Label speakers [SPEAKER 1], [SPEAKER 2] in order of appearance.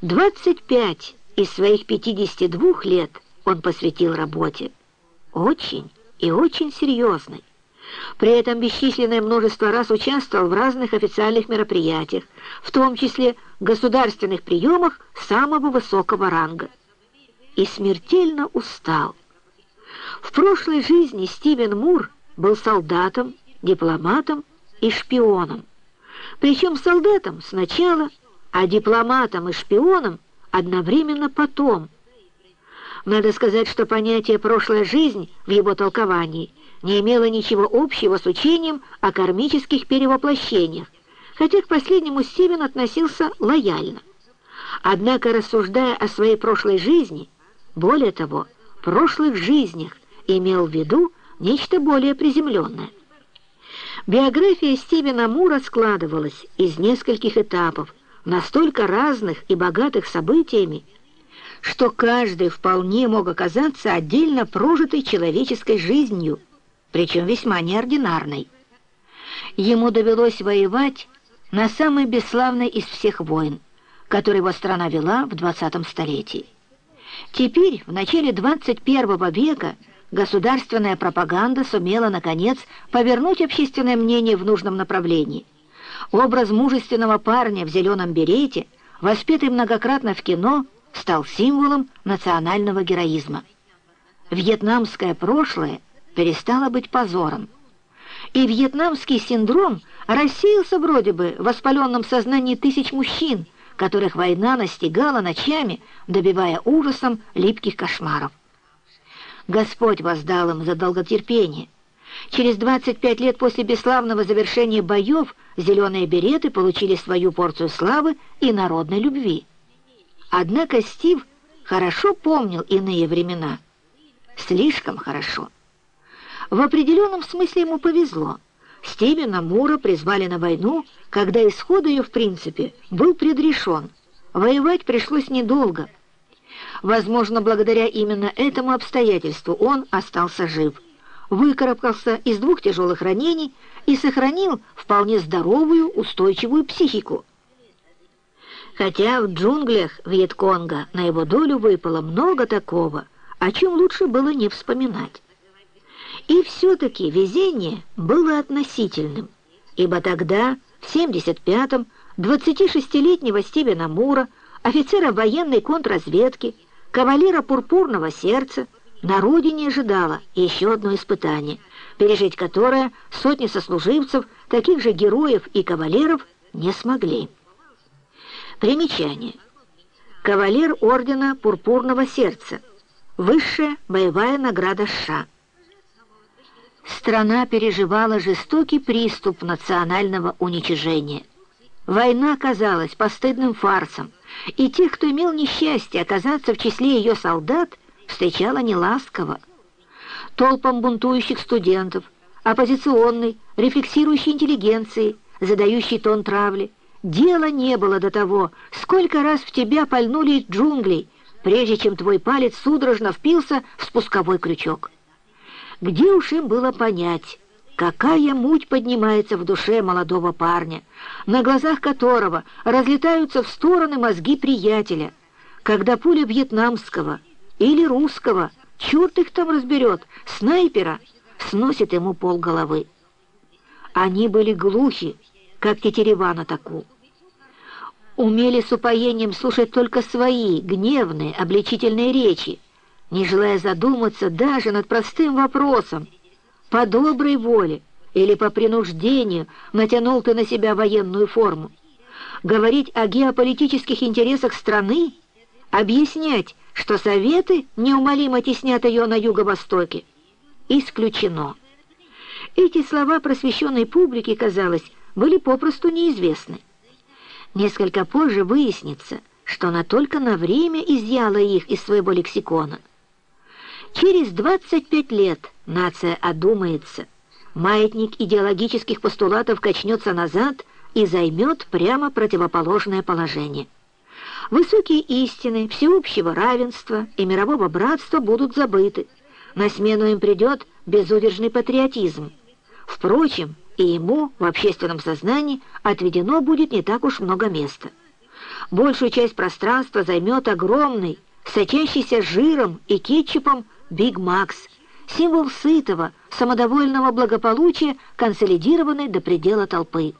[SPEAKER 1] 25 из своих 52 лет он посвятил работе. Очень и очень серьезной. При этом бесчисленное множество раз участвовал в разных официальных мероприятиях, в том числе государственных приемах самого высокого ранга. И смертельно устал. В прошлой жизни Стивен Мур был солдатом, дипломатом и шпионом. Причем солдатом сначала, а дипломатом и шпионом одновременно потом. Надо сказать, что понятие «прошлая жизнь» в его толковании не имело ничего общего с учением о кармических перевоплощениях, хотя к последнему Стивен относился лояльно. Однако, рассуждая о своей прошлой жизни, более того, прошлых жизнях, имел в виду нечто более приземленное. Биография Стивена Мура складывалась из нескольких этапов, настолько разных и богатых событиями, что каждый вполне мог оказаться отдельно прожитой человеческой жизнью, причем весьма неординарной. Ему довелось воевать на самой бесславной из всех войн, которые его страна вела в 20 столетии. Теперь, в начале 21 века, государственная пропаганда сумела, наконец, повернуть общественное мнение в нужном направлении. Образ мужественного парня в зеленом берете, воспетый многократно в кино, стал символом национального героизма. Вьетнамское прошлое перестало быть позором. И вьетнамский синдром рассеялся вроде бы в воспаленном сознании тысяч мужчин, которых война настигала ночами, добивая ужасом липких кошмаров. Господь воздал им за долготерпение. Через 25 лет после бесславного завершения боев зеленые береты получили свою порцию славы и народной любви. Однако Стив хорошо помнил иные времена. Слишком хорошо. В определенном смысле ему повезло. Стивена Мура призвали на войну, когда исход ее, в принципе, был предрешен. Воевать пришлось недолго — Возможно, благодаря именно этому обстоятельству он остался жив, выкарабкался из двух тяжелых ранений и сохранил вполне здоровую, устойчивую психику. Хотя в джунглях Вьетконга на его долю выпало много такого, о чем лучше было не вспоминать. И все-таки везение было относительным, ибо тогда, в 75-м, 26-летнего Стивена Мура, офицера военной контрразведки, кавалера пурпурного сердца, на родине ожидало еще одно испытание, пережить которое сотни сослуживцев, таких же героев и кавалеров, не смогли. Примечание. Кавалер ордена Пурпурного сердца. Высшая боевая награда США. Страна переживала жестокий приступ национального уничижения. Война казалась постыдным фарсом, и тех, кто имел несчастье оказаться в числе ее солдат, встречала неласково. Толпам бунтующих студентов, оппозиционной, рефлексирующей интеллигенции, задающей тон травли, дела не было до того, сколько раз в тебя пальнули джунглей, прежде чем твой палец судорожно впился в спусковой крючок. Где уж им было понять, Какая муть поднимается в душе молодого парня, на глазах которого разлетаются в стороны мозги приятеля, когда пуля вьетнамского или русского, черт их там разберет, снайпера, сносит ему пол головы. Они были глухи, как тетерева на таку. Умели с упоением слушать только свои гневные, обличительные речи, не желая задуматься даже над простым вопросом, по доброй воле или по принуждению натянул ты на себя военную форму. Говорить о геополитических интересах страны, объяснять, что Советы неумолимо теснят ее на юго-востоке, исключено. Эти слова просвещенной публике, казалось, были попросту неизвестны. Несколько позже выяснится, что она только на время изъяла их из своего лексикона. Через 25 лет нация одумается, маятник идеологических постулатов качнется назад и займет прямо противоположное положение. Высокие истины всеобщего равенства и мирового братства будут забыты. На смену им придет безудержный патриотизм. Впрочем, и ему в общественном сознании отведено будет не так уж много места. Большую часть пространства займет огромный, сочащийся жиром и кетчупом Биг Макс, символ сытого, самодовольного благополучия, консолидированной до предела толпы.